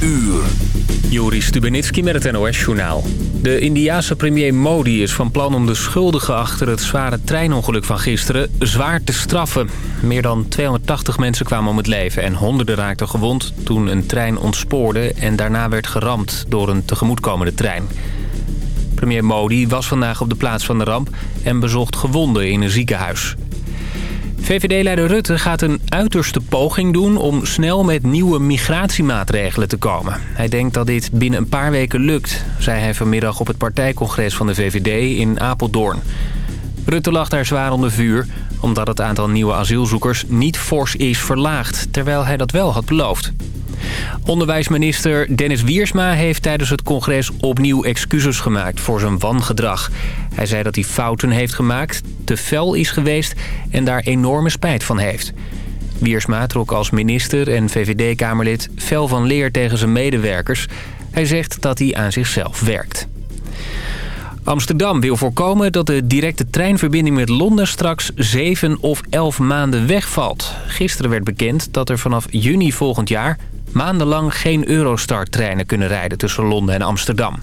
uur. Joris Stubenitski met het NOS-journaal. De Indiase premier Modi is van plan om de schuldigen achter het zware treinongeluk van gisteren zwaar te straffen. Meer dan 280 mensen kwamen om het leven en honderden raakten gewond toen een trein ontspoorde en daarna werd geramd door een tegemoetkomende trein. Premier Modi was vandaag op de plaats van de ramp en bezocht gewonden in een ziekenhuis. VVD-leider Rutte gaat een uiterste poging doen om snel met nieuwe migratiemaatregelen te komen. Hij denkt dat dit binnen een paar weken lukt, zei hij vanmiddag op het partijcongres van de VVD in Apeldoorn. Rutte lag daar zwaar onder vuur, omdat het aantal nieuwe asielzoekers niet fors is verlaagd, terwijl hij dat wel had beloofd. Onderwijsminister Dennis Wiersma heeft tijdens het congres opnieuw excuses gemaakt voor zijn wangedrag. Hij zei dat hij fouten heeft gemaakt, te fel is geweest en daar enorme spijt van heeft. Wiersma trok als minister en VVD-kamerlid fel van leer tegen zijn medewerkers. Hij zegt dat hij aan zichzelf werkt. Amsterdam wil voorkomen dat de directe treinverbinding met Londen straks 7 of 11 maanden wegvalt. Gisteren werd bekend dat er vanaf juni volgend jaar maandenlang geen Eurostar-treinen kunnen rijden tussen Londen en Amsterdam.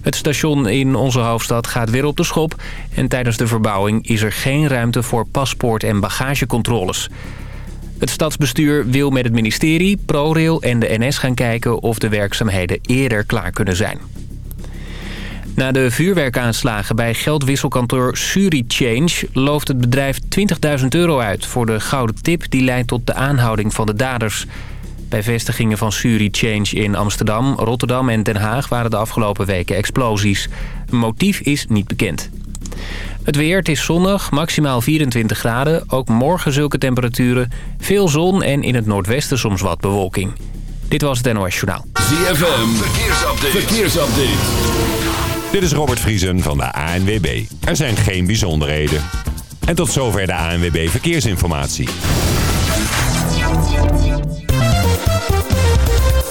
Het station in onze hoofdstad gaat weer op de schop... en tijdens de verbouwing is er geen ruimte voor paspoort- en bagagecontroles. Het stadsbestuur wil met het ministerie, ProRail en de NS gaan kijken... of de werkzaamheden eerder klaar kunnen zijn. Na de vuurwerkaanslagen bij geldwisselkantoor SuriChange... looft het bedrijf 20.000 euro uit voor de gouden tip... die leidt tot de aanhouding van de daders... Bij vestigingen van SuriChange in Amsterdam, Rotterdam en Den Haag... waren de afgelopen weken explosies. Een motief is niet bekend. Het weer, het is zonnig, maximaal 24 graden. Ook morgen zulke temperaturen. Veel zon en in het noordwesten soms wat bewolking. Dit was het NOS Journaal. ZFM, verkeersupdate. verkeersupdate. Dit is Robert Vriesen van de ANWB. Er zijn geen bijzonderheden. En tot zover de ANWB Verkeersinformatie.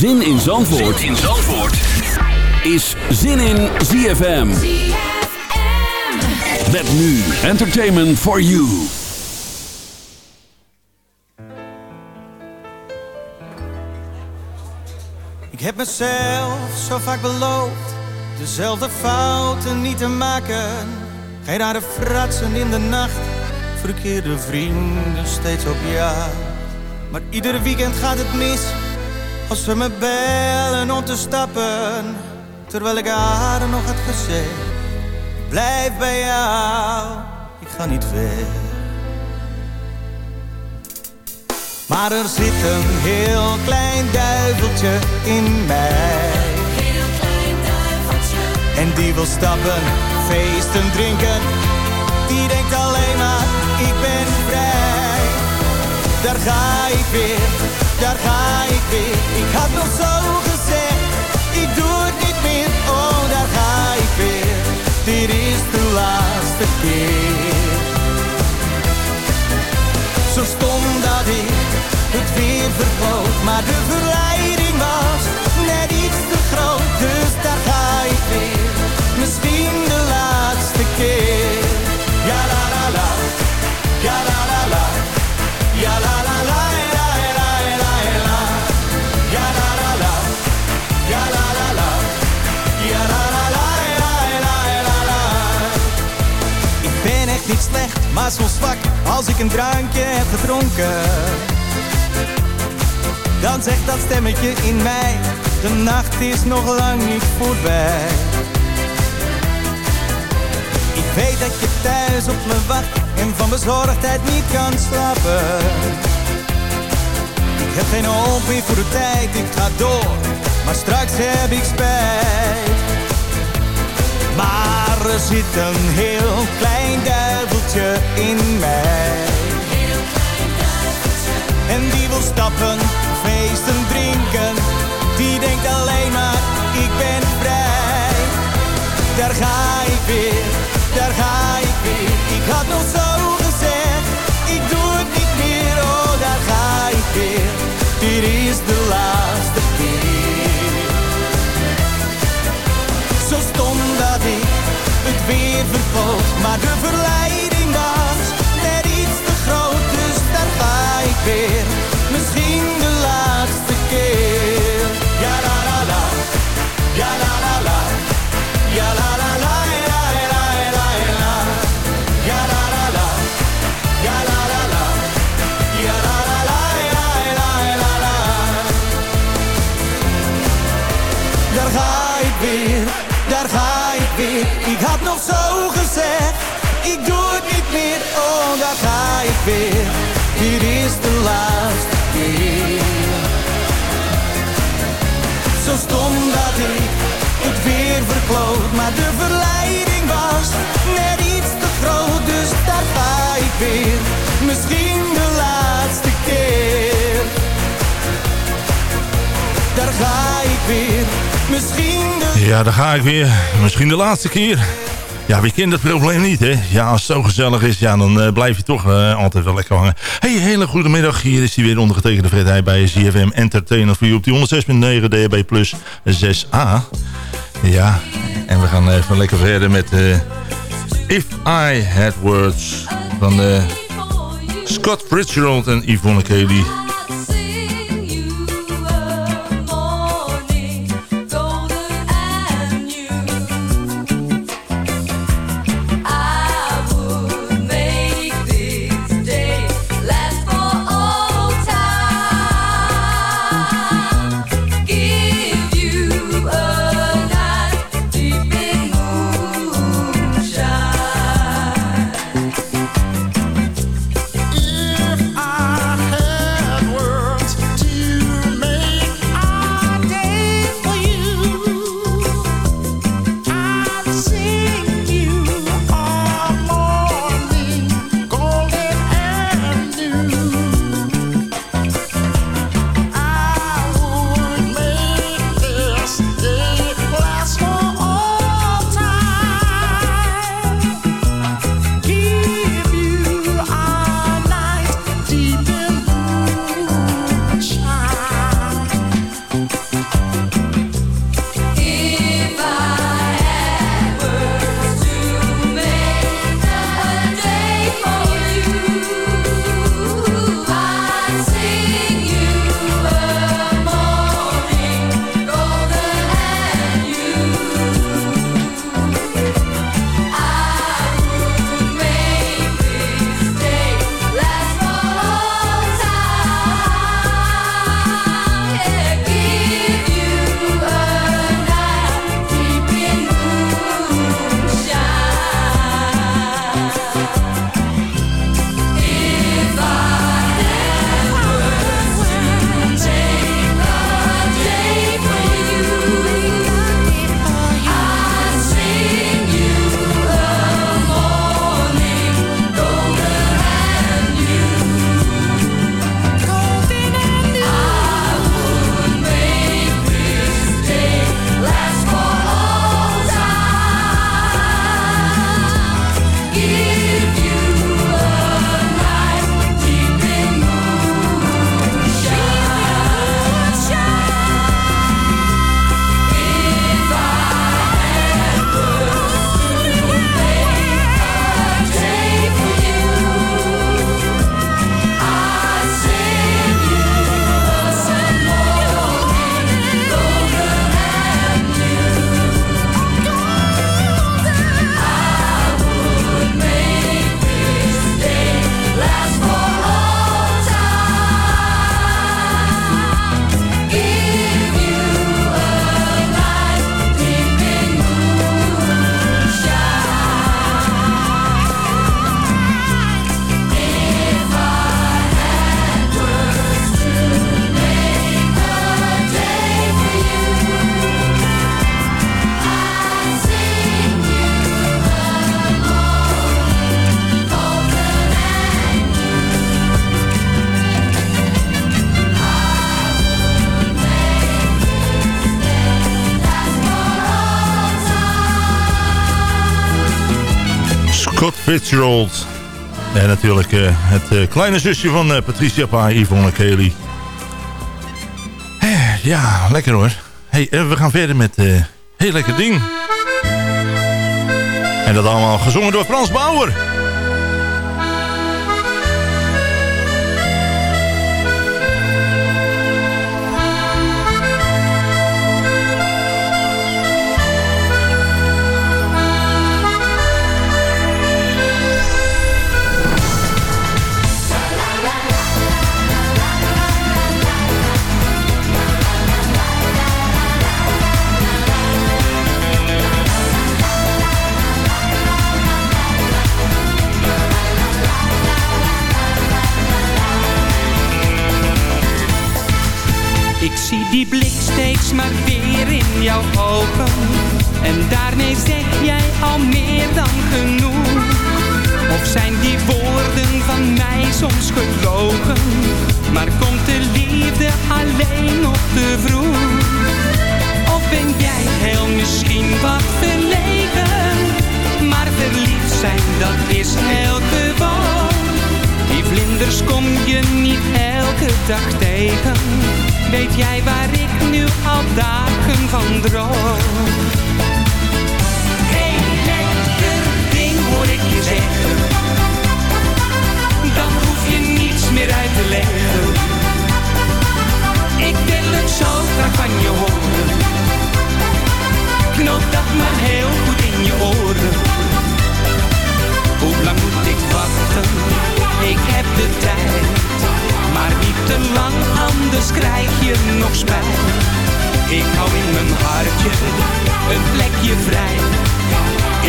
Zin in Zandvoort, zin in Zandvoort. is Zin in ZFM. Met nu Entertainment for You. Ik heb mezelf zo vaak beloofd dezelfde fouten niet te maken. Geen rare fratsen in de nacht, verkeerde vrienden steeds op ja. Maar ieder weekend gaat het mis als ze me bellen om te stappen, terwijl ik haar nog had gezegd. Blijf bij jou, ik ga niet weg. Maar er zit een heel klein duiveltje in mij. Heel klein duiveltje. En die wil stappen, feesten, drinken. Die denkt alleen maar, ik ben vrij. Daar ga ik weer daar ga ik weer. Ik had nog zo gezegd, ik doe het niet meer. Oh, daar ga ik weer. Dit is de laatste keer. Zo stom dat ik het weer vergroot, maar de verleiding maar soms zwak als ik een drankje heb gedronken. Dan zegt dat stemmetje in mij, de nacht is nog lang niet voorbij. Ik weet dat je thuis op me wacht en van bezorgdheid niet kan slapen. Ik heb geen hoop meer voor de tijd, ik ga door, maar straks heb ik spijt er zit een heel klein duiveltje in mij. Klein. En die wil stappen, feesten, drinken. Die denkt alleen maar, ik ben vrij. Daar ga ik weer, daar ga ik weer. Ik had nog zo gezegd, ik doe het niet meer. Oh, daar ga ik weer, dit is de laatste. Verkocht, maar de verleiding was net iets te groot, dus daar ga ik weer. Ik had nog zo gezegd, ik doe het niet meer. Oh, daar ga ik weer. Hier is de laatste keer. Zo stom dat ik het weer verkloot. Maar de verleiding was net iets te groot. Dus daar ga ik weer. Misschien de laatste keer. Daar ga ik weer. Ja, daar ga ik weer. Misschien de laatste keer. Ja, wie kent dat probleem niet, hè? Ja, als het zo gezellig is, ja, dan eh, blijf je toch eh, altijd wel lekker hangen. Hey, hele goede middag. Hier is hij weer ondergetekende Fred Heij bij ZFM Entertainer voor u op die 106.9 DHB Plus 6A. Ja, en we gaan even lekker verder met eh, If I Had Words van Scott Fitzgerald en Yvonne Kelly. Fitzgerald. En natuurlijk eh, het eh, kleine zusje van eh, Patricia Pa, Yvonne Kelly. Ja, lekker hoor. Hey, we gaan verder met heel lekker ding. En dat allemaal gezongen door Frans Bauer. Zie die blik steeds maar weer in jouw ogen. En daarmee zeg jij al meer dan genoeg. Of zijn die woorden van mij soms gelogen? Maar komt de liefde alleen nog te vroeg? Of ben jij heel misschien wat verlegen? Maar verliefd zijn, dat is heel gewoon. Die vlinders kom je niet elke dag tegen. Weet jij waar ik nu al dagen van droom? Hey, lekker ding hoor ik je zeggen. Dan hoef je niets meer uit te leggen. Ik wil het zo graag van je horen. Knoop dat maar heel goed in je oren. Hoe lang moet ik wachten? Ik heb de tijd. Maar niet te lang, anders krijg je nog spijt. Ik hou in mijn hartje een plekje vrij.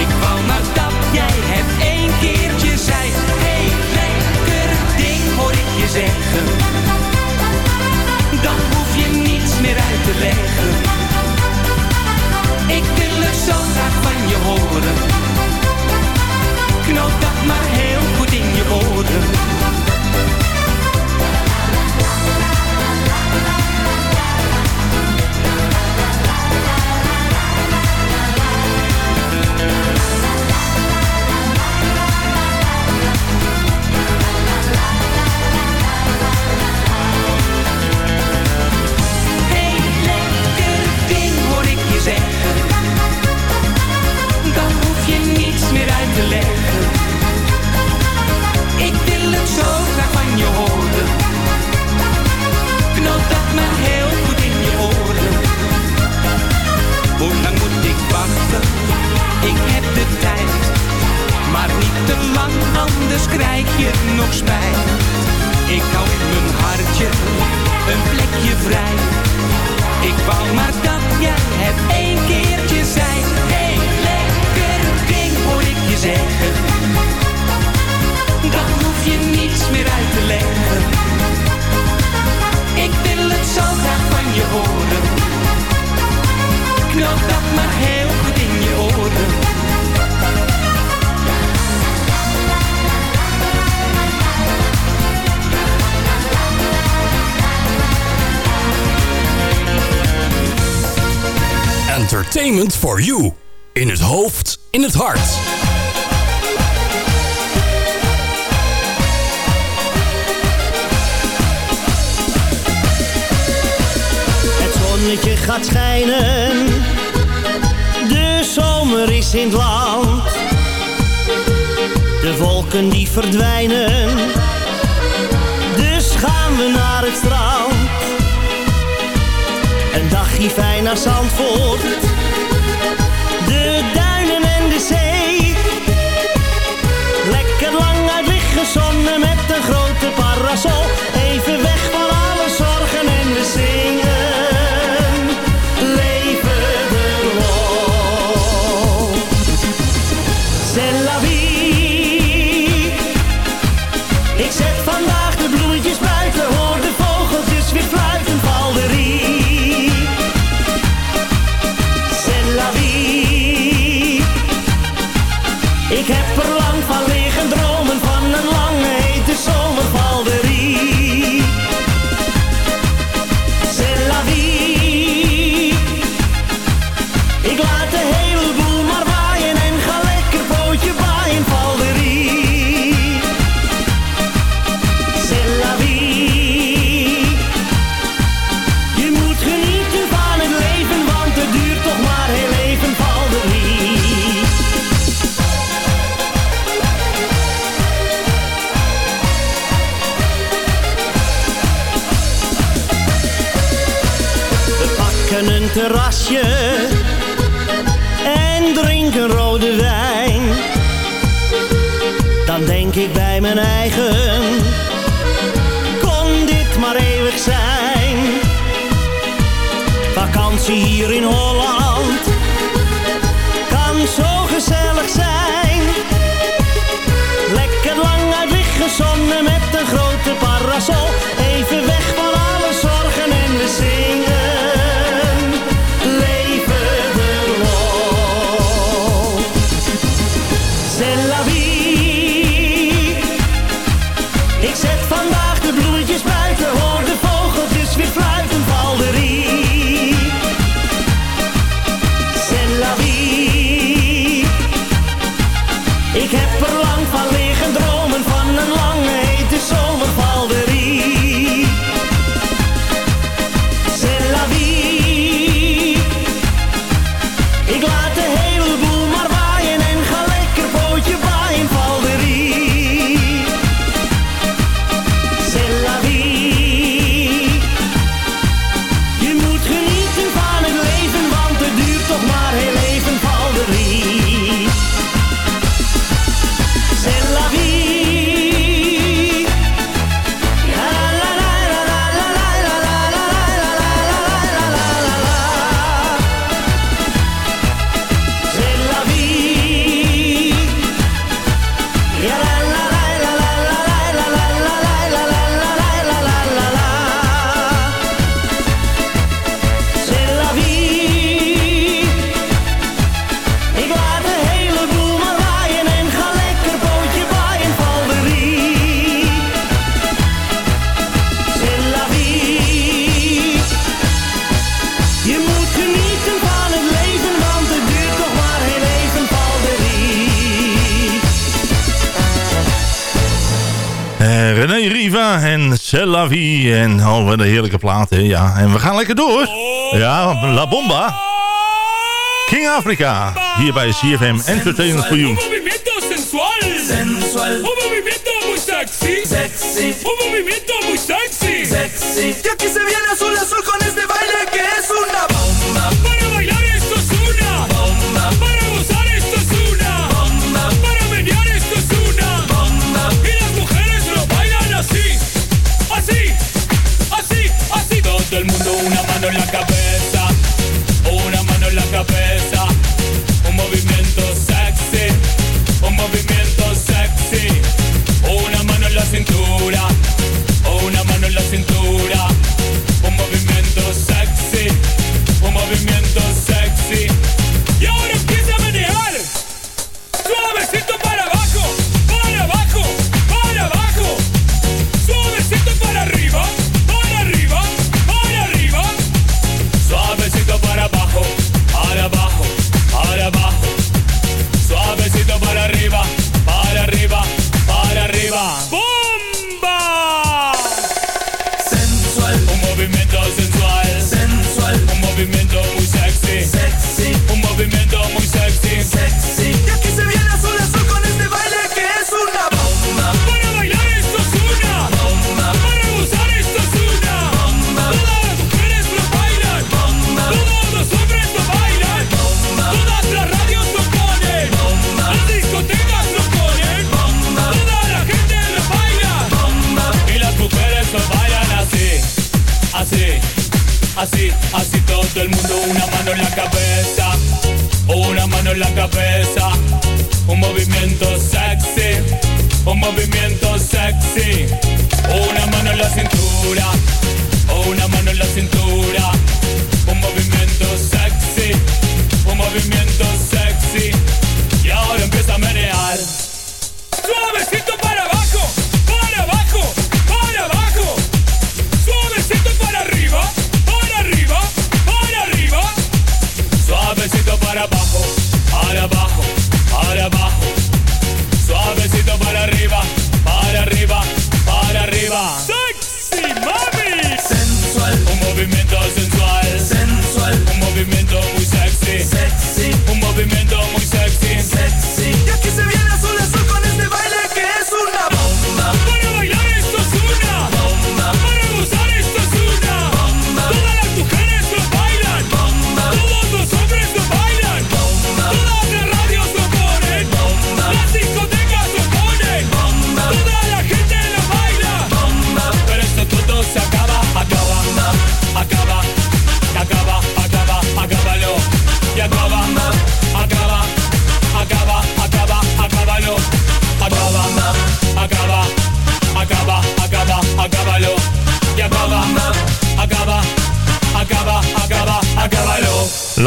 Ik wou maar dat jij het één keertje zei. Hey, lekker ding hoor ik je zeggen. Dan hoef je niets meer uit te leggen. Ik wil het zo graag van je horen. Knoop dat maar heel goed in je oren. Maar niet te lang, anders krijg je nog spijt. Ik hou in mijn hartje een plekje vrij. Ik wou maar dat jij het één keertje zei. Entertainment for you. In het hoofd, in het hart. Het zonnetje gaat schijnen. De zomer is in het land. De wolken die verdwijnen. Dus gaan we naar het strand. Een dagje fijn naar Zandvoort. Liggen zonnen met een grote parasol. Even weg Ik laat de hele hier in Holland kan zo gezellig zijn. Lekker lang uit liggen zonnen met een grote parasol C'est. En oh, wat een heerlijke platen. Ja. En we gaan lekker door. Ja, La Bomba. King Africa. Hier bij CFM Entertainment for You. sensual. Un movimiento muy sexy. Sexy. Un movimiento muy sexy. Sexy. Y aquí se viene azul azul con este baile que es un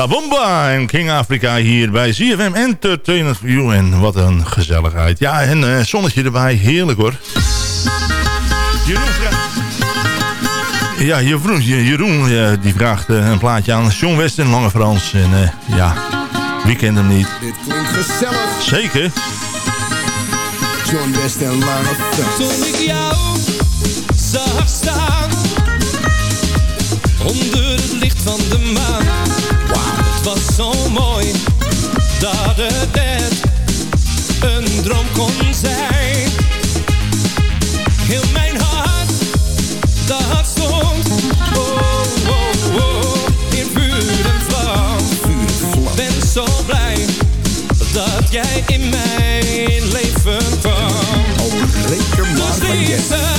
La Bomba en King Africa hier bij ZFM Entertainment for You. En wat een gezelligheid. Ja, en eh, zonnetje erbij. Heerlijk hoor. Jeroen vraagt... Ja, Jeroen, Jeroen eh, die vraagt eh, een plaatje aan John West en Lange Frans. En eh, ja, wie kent hem niet? Dit klinkt gezellig. Zeker. John West en Lange Frans. Toen ik jou zag staan Onder het licht van de zo mooi Dat het net een droom kon zijn Heel mijn hart, dat stond. Oh, oh, oh In vuur en vlam. Ben zo blij dat jij in mijn leven kwam. Reken maar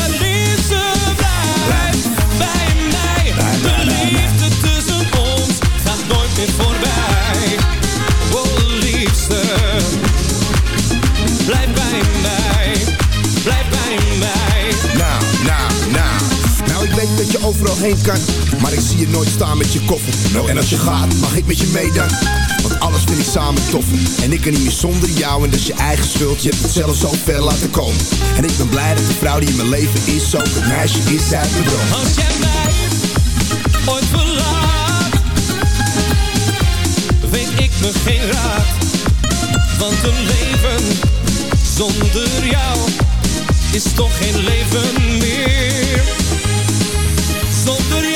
overal heen kan. Maar ik zie je nooit staan met je koffer. En als je gaat, mag ik met je mee? Want alles vind ik samen toffer. En ik kan niet meer zonder jou. En dat je eigen schuld. Je hebt het zelf zo ver laten komen. En ik ben blij dat de vrouw die in mijn leven is. Ook het meisje is uit mijn droom. Als jij mij ooit verlaat, weet ik me geen raad. Want een leven zonder jou is toch geen leven meer. Zonder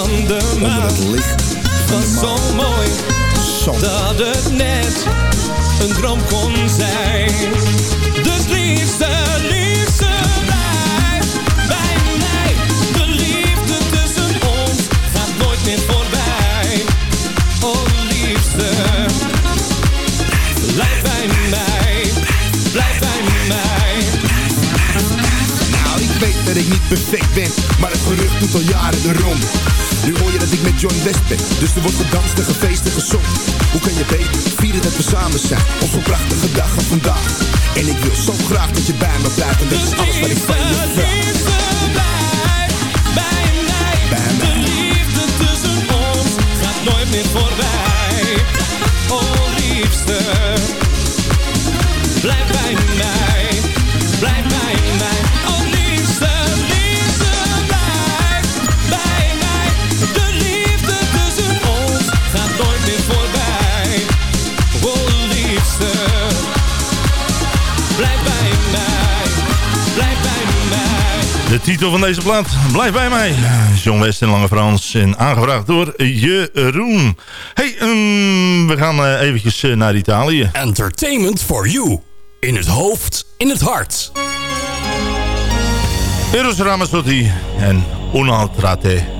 van de Onder maan. het licht van was de zo mooi Zo. dat het net een droom kon zijn. Dus liefste, dat ik niet perfect ben, maar het gerucht doet al jaren de. Nu hoor je dat ik met John West ben, dus er wordt gedanst en gefeest en gezongen. Hoe kan je beter vieren dat we samen zijn, op zo'n prachtige dag als vandaag. En ik wil zo graag dat je bij me blijft, en dat is alles wat ik van je vraag. liefste, blijf bij mij. Bij De mij. liefde tussen ons gaat nooit meer voorbij. Oh liefste, blijf bij mij. Blijf bij mij. Oh Blijf bij mij, blijf bij mij. De titel van deze plaat, blijf bij mij. John West en Lange Frans en aangevraagd door Jeroen. Hey, ehm, we gaan eh, eventjes eh, naar Italië. Entertainment for you. In het hoofd, in het hart. Eros Ramazzotti en Un'altrate.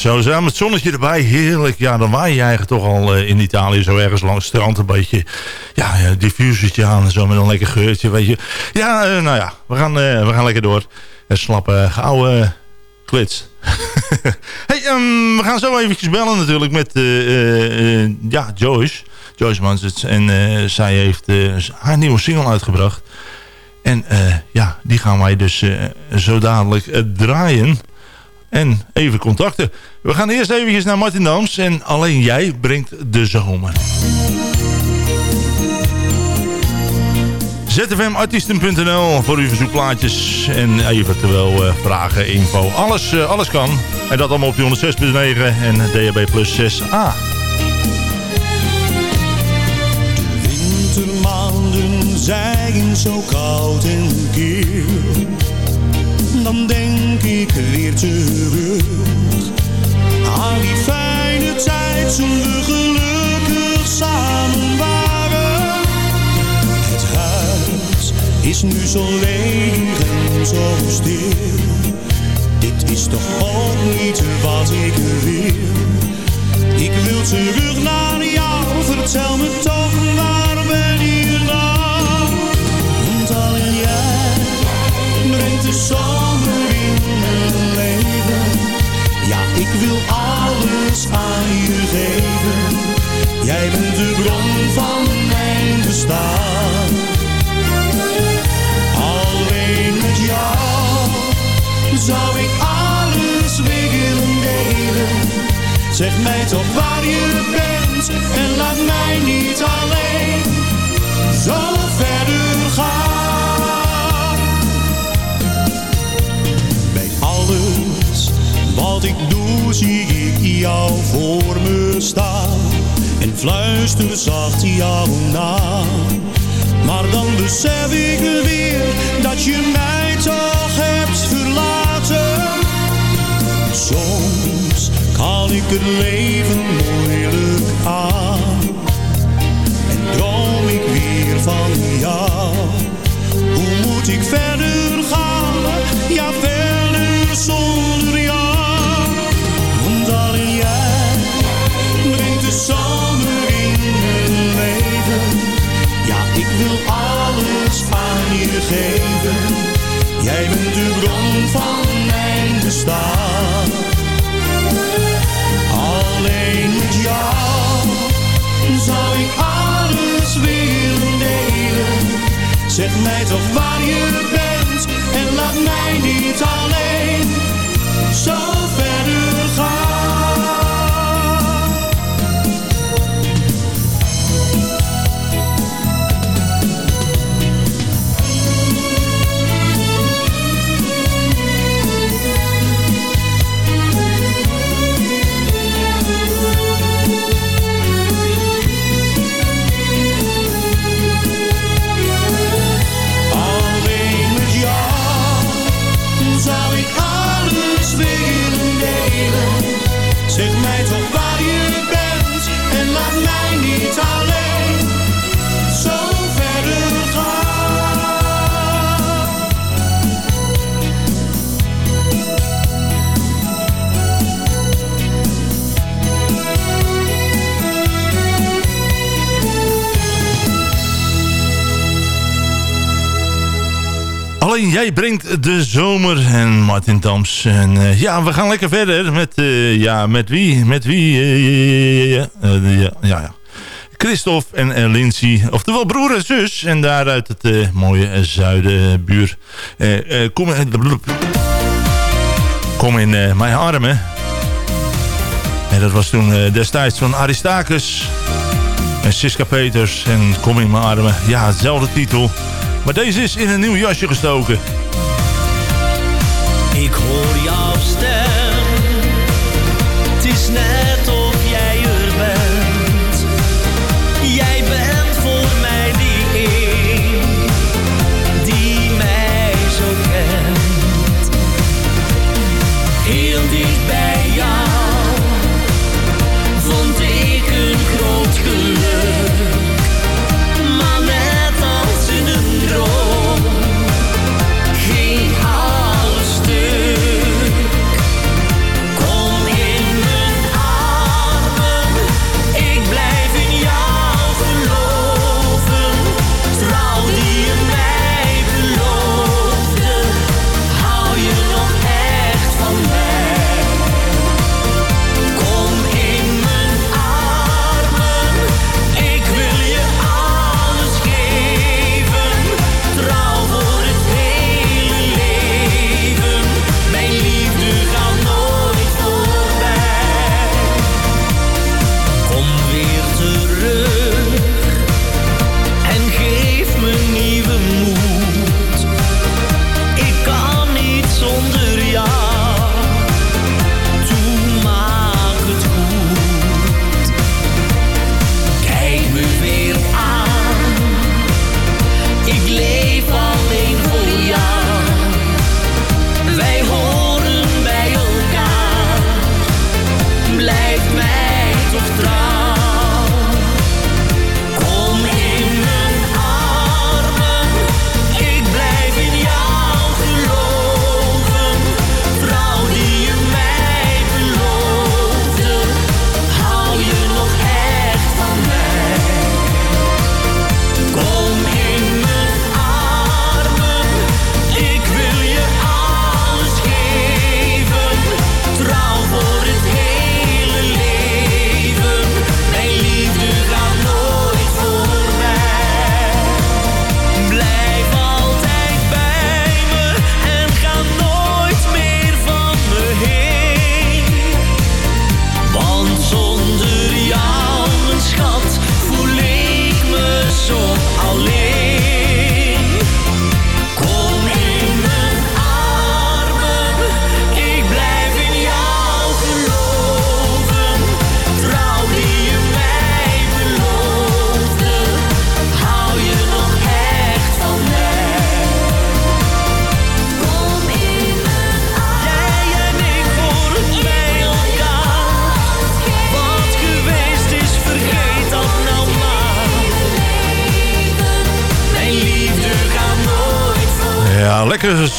Zo samen het zonnetje erbij. Heerlijk. Ja, dan waai je eigenlijk toch al eh, in Italië zo ergens langs het strand een beetje... Ja, ja diffusertje aan en zo met een lekker geurtje, weet je. Ja, eh, nou ja, we gaan, eh, we gaan lekker door. Een slappe, gouden klits. hey, ehm, we gaan zo eventjes bellen natuurlijk met ja, Joyce. Joyce Mansits. En zij heeft haar nieuwe single uitgebracht. En ja, die gaan wij dus zo dadelijk draaien. En even contacten. We gaan eerst eventjes naar Martin Dams. En alleen jij brengt de zomer. zfmartiesten.nl voor uw verzoekplaatjes en eventueel eh, vragen, info. Alles, eh, alles kan. En dat allemaal op die 106.9 en DHB plus 6a. wintermaanden zijn zo koud en kil. Dan denk ik weer terug aan die fijne tijd toen we gelukkig samen waren. Het huis is nu zo leeg en zo stil. Dit is toch ook niet wat ik wil. Ik wil terug naar jou, vertel me toch waar de zomer in mijn leven. Ja, ik wil alles aan je geven. Jij bent de bron van mijn bestaan. Alleen met jou zou ik alles willen delen. Zeg mij toch waar je bent en laat mij niet alleen zo verder gaan. Ik doe zie ik jou voor me staan en fluister zacht jouw naam. Maar dan besef ik weer dat je mij toch hebt verlaten. Soms kan ik het leven moeilijk aan En droom ik weer van jou Hoe moet ik verder gaan? Ja, verder alles aan je geven Jij bent de bron van mijn bestaan. Alleen met jou zou ik alles willen delen. Zeg mij toch waar je bent en laat mij niet alleen. Zo verder Alleen jij brengt de zomer en Martin Tams. En eh, ja, we gaan lekker verder met, eh, ja, met wie? Met wie? Eh, ja, ja, ja. Christophe en Lindsay, oftewel broer en zus. En daaruit het eh, mooie zuidenbuur. Kom, kom in mijn armen. En dat was toen destijds van Aristakis en Siska Peters. En kom in mijn armen. Ja, hetzelfde titel. Maar deze is in een nieuw jasje gestoken.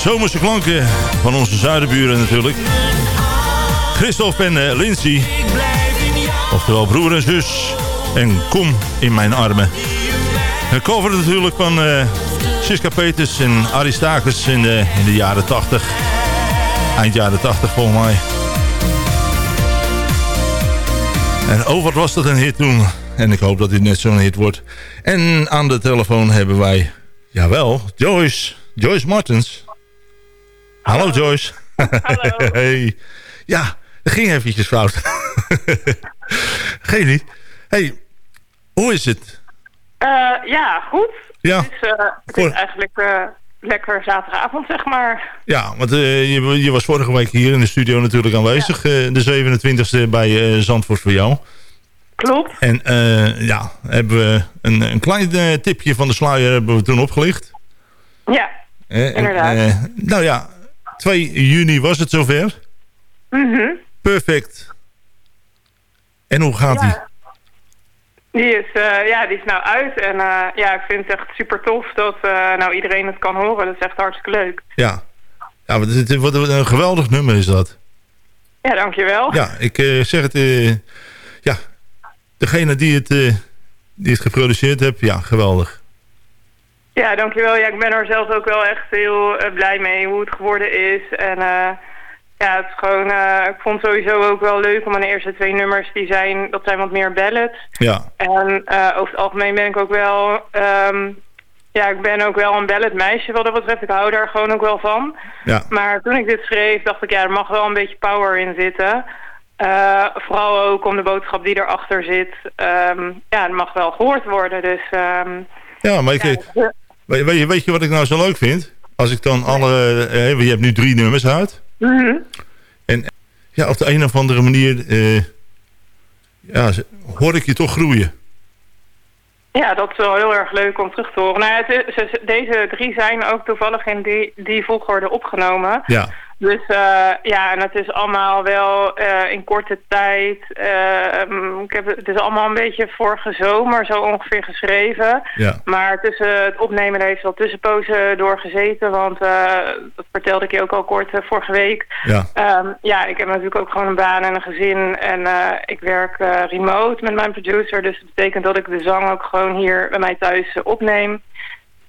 Zomerse klanken van onze zuidenburen natuurlijk. Christophe en eh, Lindsay. Oftewel broer en zus. En kom in mijn armen. Een cover natuurlijk van eh Siska Peters en Aristakis in de, in de jaren 80. Eind jaren 80 volgens mij. En oh, wat was dat een hit toen. En ik hoop dat dit net zo'n hit wordt. En aan de telefoon hebben wij, jawel, Joyce. Joyce Martens. Hallo, Joyce. Hallo. hey. Ja, dat ging eventjes fout. Geen niet. hey, hoe is het? Eh, ja, goed. Ja. Het is, eh, het is eigenlijk eh, lekker zaterdagavond, zeg maar. Ja, want je, je was vorige week hier in de studio natuurlijk aanwezig. de 27e bij Zandvoort voor jou. Klopt. En ja, hebben we een, een klein tipje van de sluier hebben we toen opgelicht. Ja, en, inderdaad. nou ja, 2 juni was het zover. Mhm. Perfect. En hoe gaat die? Die is, eh, ja, die is nou uit. En eh, ja, ik vind het echt super tof dat eh, nou iedereen het kan horen. Dat is echt hartstikke leuk. Ja. Ja, wat, een geweldig nummer is dat. Ja, dankjewel. Ja, ik zeg het... ja, degene die het, die het geproduceerd heeft, ja, geweldig. Ja, dankjewel. Ja, ik ben er zelf ook wel echt heel eh, blij mee hoe het geworden is. En eh, ja, het is gewoon... eh, ik vond sowieso ook wel leuk om de eerste twee nummers... die zijn, dat zijn wat meer ballads. Ja, En eh, over het algemeen ben ik ook wel... ehm, ja, ik ben ook wel een ballad meisje wat dat betreft. Ik hou daar gewoon ook wel van. ja. Maar toen ik dit schreef, dacht ik, ja, er mag wel een beetje power in zitten. Eh, vooral ook om de boodschap die erachter zit. Ehm, ja, het mag wel gehoord worden. Dus ehm, Ja, maar ik, eh, weet, weet je, weet je wat ik nou zo leuk vind? Als ik dan alle... eh, je hebt nu drie nummers uit. mhm. En ja, op de een of andere manier... eh, ja, hoor ik je toch groeien. ja, dat is wel heel erg leuk om terug te horen. Nou, het is- deze drie zijn ook toevallig in die, die volgorde opgenomen. Ja, Dus eh, ja, en het is allemaal wel eh, in korte tijd. eh, mm, ik heb, het is allemaal een beetje vorige zomer zo ongeveer geschreven. ja. Maar tussen het opnemen daar heeft wel tussenpozen doorgezeten. Want dat vertelde ik je ook al kort vorige week. Ja. Ehm, ja, ik heb natuurlijk ook gewoon een baan en een gezin. En ik werk remote met mijn producer. Dus dat betekent dat ik de zang ook gewoon hier bij mij thuis opneem.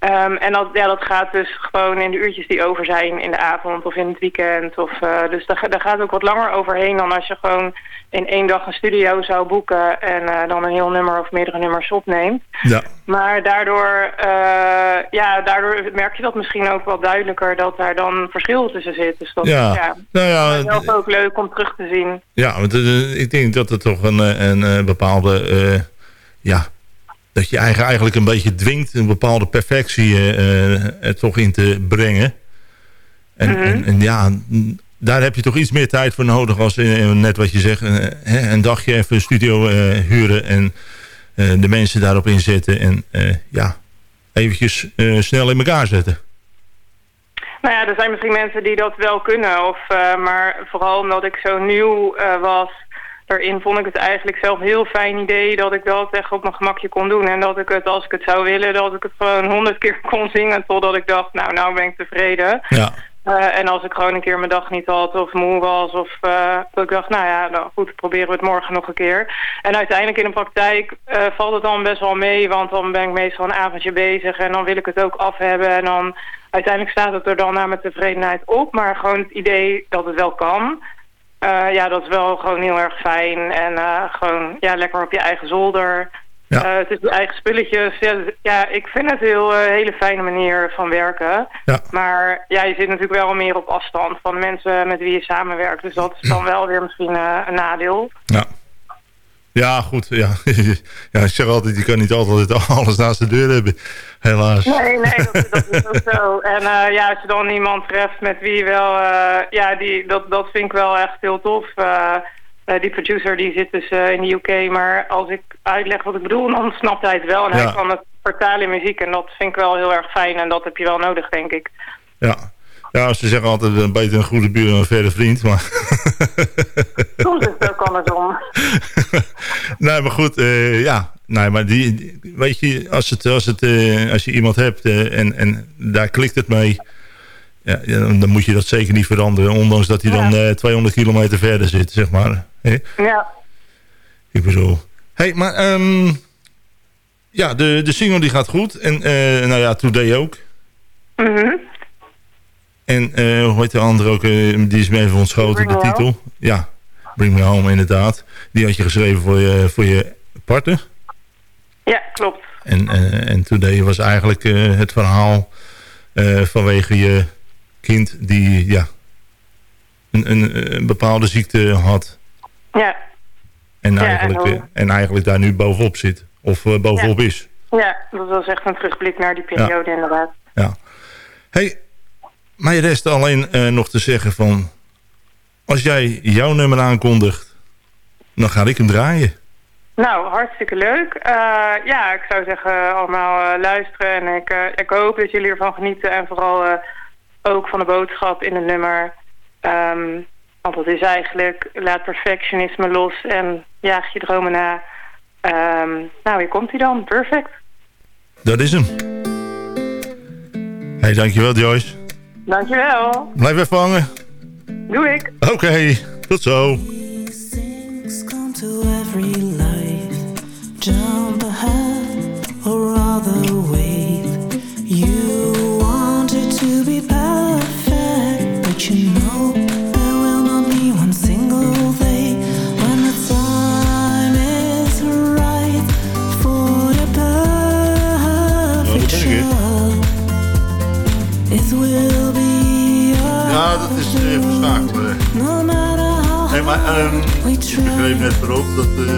Ehm, en dat, ja, dat gaat dus gewoon in de uurtjes die over zijn in de avond of in het weekend. Of, eh, dus daar, daar gaat ook wat langer overheen dan als je gewoon in één dag een studio zou boeken en eh, dan een heel nummer of meerdere nummers opneemt. Ja. Maar daardoor, eh, ja, daardoor merk je dat misschien ook wel duidelijker dat daar dan verschil tussen zit. Dus dat Ja. ja, Nou ja, is zelf ook leuk om terug te zien. Ja, want ik denk dat het toch een, een, bepaalde... ja, dat je eigen eigenlijk een beetje dwingt... een bepaalde perfectie eh, eh, er toch in te brengen. En, Mhm. en, en ja, daar heb je toch iets meer tijd voor nodig... als eh, net wat je zegt, hè, een dagje even een studio huren... en de mensen daarop inzetten. En ja, eventjes snel in elkaar zetten. Nou ja, er zijn misschien mensen die dat wel kunnen. Of, maar vooral omdat ik zo nieuw was, daarin vond ik het eigenlijk zelf een heel fijn idee dat ik dat echt op mijn gemakje kon doen. En dat ik het, als ik het zou willen, dat ik het gewoon honderd keer kon zingen totdat ik dacht, nou, nou ben ik tevreden. Ja. Eh, en als ik gewoon een keer mijn dag niet had of moe was of eh, dat ik dacht, nou ja, nou goed, proberen we het morgen nog een keer. En uiteindelijk in de praktijk eh, valt het dan best wel mee, want dan ben ik meestal een avondje bezig en dan wil ik het ook af hebben. En dan uiteindelijk staat het er dan naar mijn tevredenheid op, maar gewoon het idee dat het wel kan. Eh, ja, dat is wel gewoon heel erg fijn. En eh, gewoon ja, lekker op je eigen zolder. Eh, het is je eigen spulletjes. Ja, dus- ja, ik vind het een heel, hele fijne manier van werken. Ja. Maar ja, je zit natuurlijk wel meer op afstand van de mensen met wie je samenwerkt. Dus dat is dan wel weer misschien een nadeel. Ja. Ja, goed. Ja. ja, ik zeg altijd, je kan niet altijd alles naast de deur hebben. Helaas. Nee, nee, dat, dat is ook zo. En eh, ja, als je dan iemand treft met wie je wel... eh, ja, die, dat, dat vind ik wel echt heel tof. Eh, die producer die zit dus in de UK. Maar als ik uitleg wat ik bedoel, dan snapt hij het wel. En Ja. hij kan het vertalen in muziek. En dat vind ik wel heel erg fijn. En dat heb je wel nodig, denk ik. Ja. Ja, ze zeggen altijd eh, beter een goede buur dan een verre vriend. Maar... Soms is het ook andersom. nee, maar goed, eh, ja. Nee, maar die, die- weet je, als, het, als, het, eh, als je iemand hebt en, en daar klikt het mee... Ja, dan moet je dat zeker niet veranderen. Ondanks dat hij dan eh 200 kilometer verder zit, zeg maar. Ja. Ik bedoel... hey, maar... ehm, ja, de, de single die gaat goed. En nou ja, Today ook. Mhm. En eh, hoe heet de andere ook? eh, die is me even ontschoten, de titel. Ja, Bring Me Home inderdaad. Die had je geschreven voor je, voor je partner. Ja, klopt. En, eh, en Today was eigenlijk het verhaal vanwege je kind die ja, een, een, een bepaalde ziekte had. Ja. En, Ja, eigenlijk, en eigenlijk daar nu bovenop zit. Of bovenop is. Ja, dat was echt een terugblik naar die periode inderdaad. Ja. Hey, mij rest alleen eh, nog te zeggen van... als jij jouw nummer aankondigt, dan ga ik hem draaien. Nou, hartstikke leuk. Eh, ja, ik zou zeggen allemaal eh, luisteren. En ik, ik hoop dat jullie ervan genieten. En vooral ook van de boodschap in het nummer. Um, want dat is eigenlijk, laat perfectionisme los en jaag je dromen na. Ehm, nou, hier komt hij dan. Perfect. Dat is hem. Hey, dankjewel Joyce. Dankjewel. Blijf even hangen. Doe ik. Oké, okay, tot zo. Or the thing.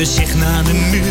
gezicht naar de muur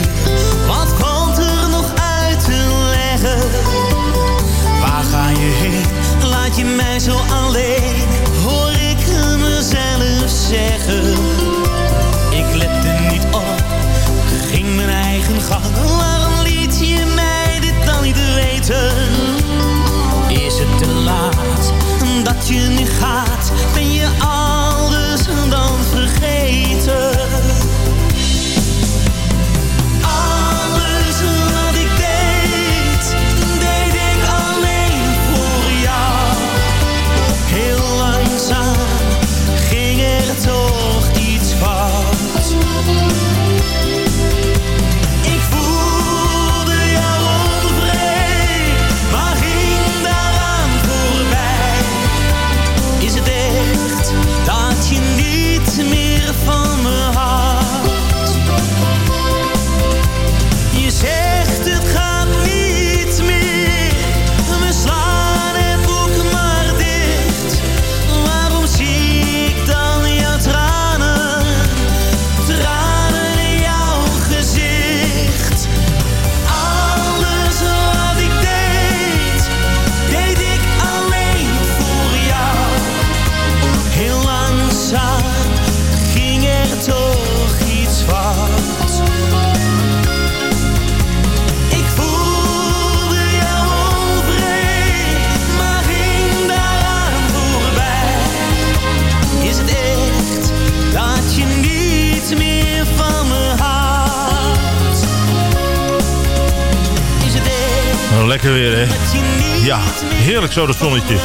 heerlijk zo dat zonnetje.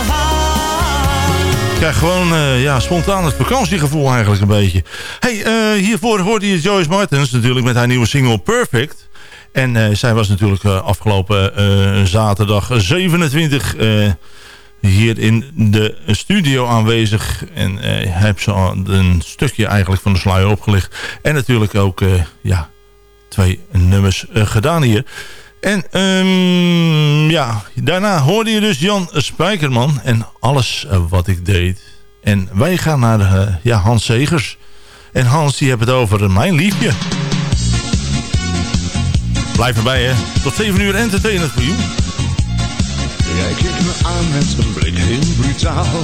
Ik krijg gewoon eh, ja, spontaan het vakantiegevoel eigenlijk een beetje. Hey, eh, hiervoor hoorde je Joyce Martens natuurlijk met haar nieuwe single Perfect. En eh, zij was natuurlijk afgelopen zaterdag 27 eh, hier in de studio aanwezig. En heb ze een stukje eigenlijk van de sluier opgelicht. En natuurlijk ook ja, twee nummers gedaan hier. En ehm, ja, daarna hoorde je dus Jan Spijkerman en alles eh, wat ik deed. En wij gaan naar eh, ja, Hans Segers. En Hans die heeft het over eh, mijn liefje. Blijf erbij hè. Tot 7 uur entertainment voor jou. Jij keek me aan met een blik heel brutaal.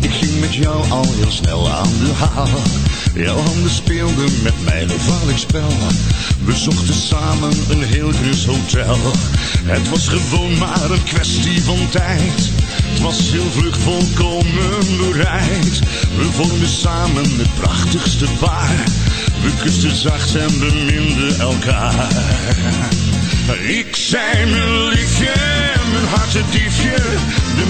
Ik ging met jou al heel snel aan de haal. Jouw handen speelden met mij een gevaarlijk spel. We zochten samen een heel grus hotel. Het was gewoon maar een kwestie van tijd. Het was heel vlug volkomen bereid. We vormden samen het prachtigste paar. We kusten zacht en beminden elkaar. Ik zei mijn liefje, mijn hartediefje. De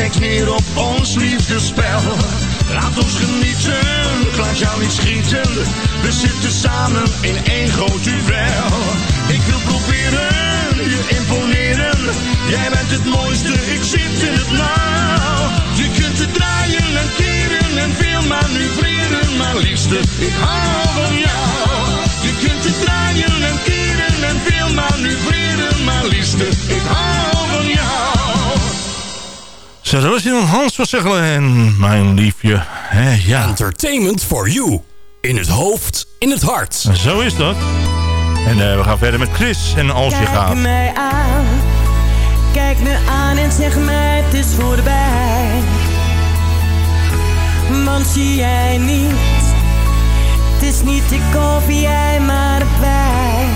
Kijkt neer op ons liefdespel. Laat ons genieten, ik laat jou niet schieten. We zitten samen in één groot duel. Ik wil proberen, je imponeren. Jij bent het mooiste, ik zit in het nauw. Je kunt het draaien en keren en veel manoeuvreren. Maar liefste, ik hou van jou. Je kunt het draaien en keren en veel manoeuvreren. Maar liefste, ik hou van jou. Zo, dat was hier dan Hans van Zegelen en mijn liefje. Hè, ja. Entertainment for you. In het hoofd, in het hart. Zo is dat. En eh, we gaan verder met Chris en Als je gaat. Kijk mij aan, kijk me aan en zeg mij het is voorbij. Want zie jij niet, het is niet ik of jij maar wij.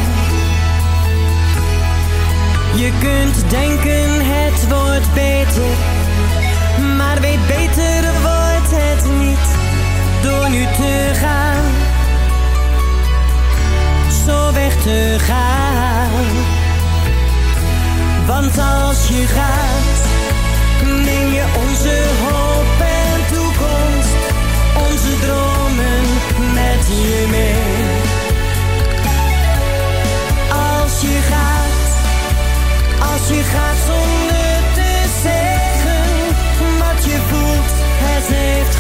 Je kunt denken het wordt beter, maar weet beter wordt het niet door nu te gaan zo weg te gaan. Want als je gaat, neem je onze hoop en toekomst, onze dromen met je mee. Als je gaat, als je gaat zonder te zeggen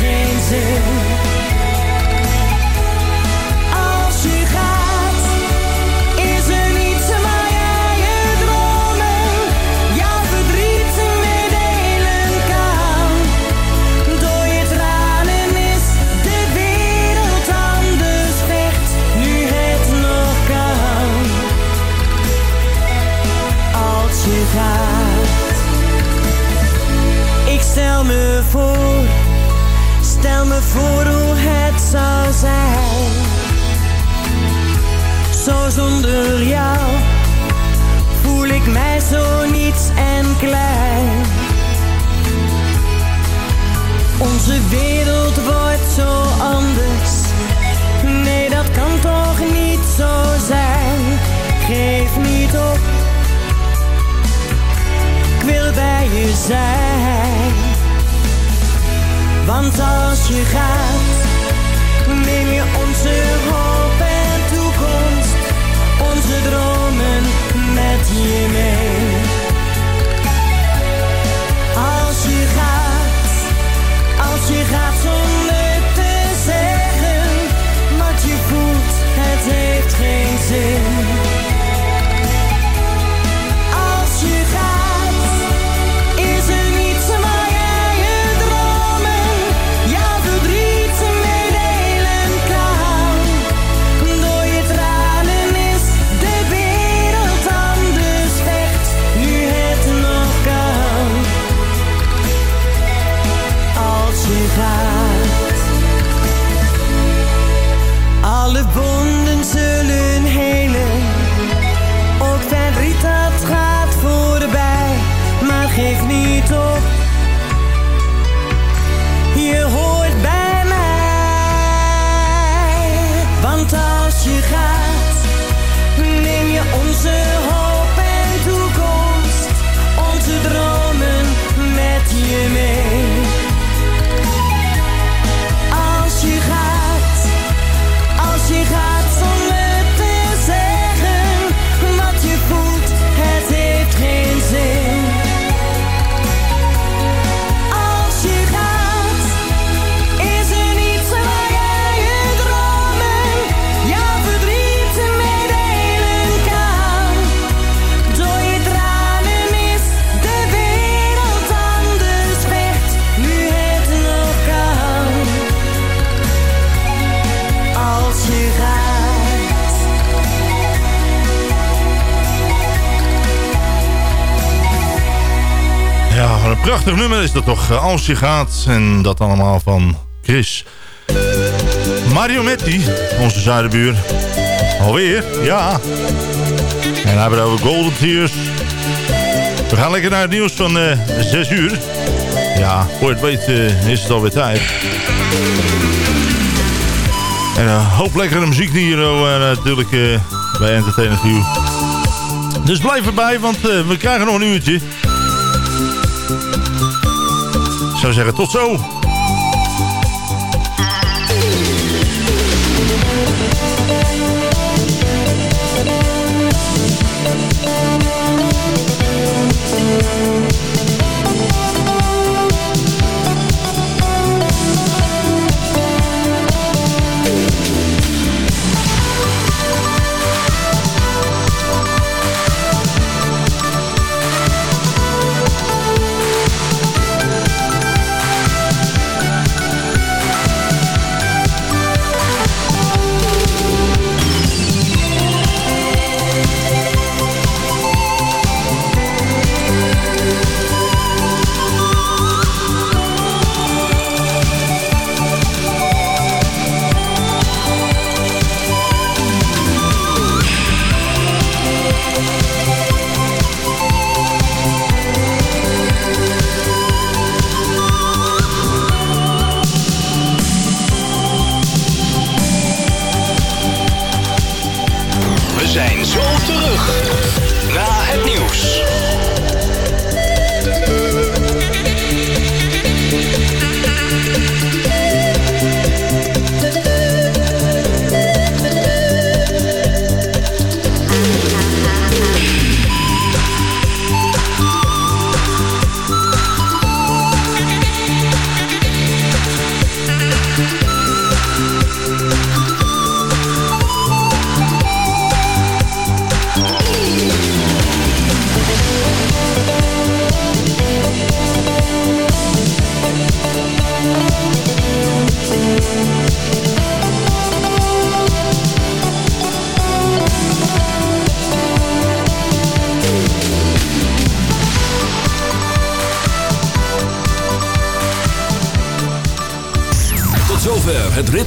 heeft je gaat, neem je onze Prachtig nummer is dat toch, eh, als je gaat. En dat allemaal van Chris. Mario Metti, onze zuidenbuur. Alweer, ja. En hij hebben over Golden Tears. We gaan lekker naar het nieuws van eh, uh, 6 uur. Ja, voor het weet eh, is het alweer tijd. En een hoop lekkere muziek hier oh, natuurlijk bij Entertainment View. Dus blijf erbij, want we krijgen nog een uurtje zou zeggen tot zo.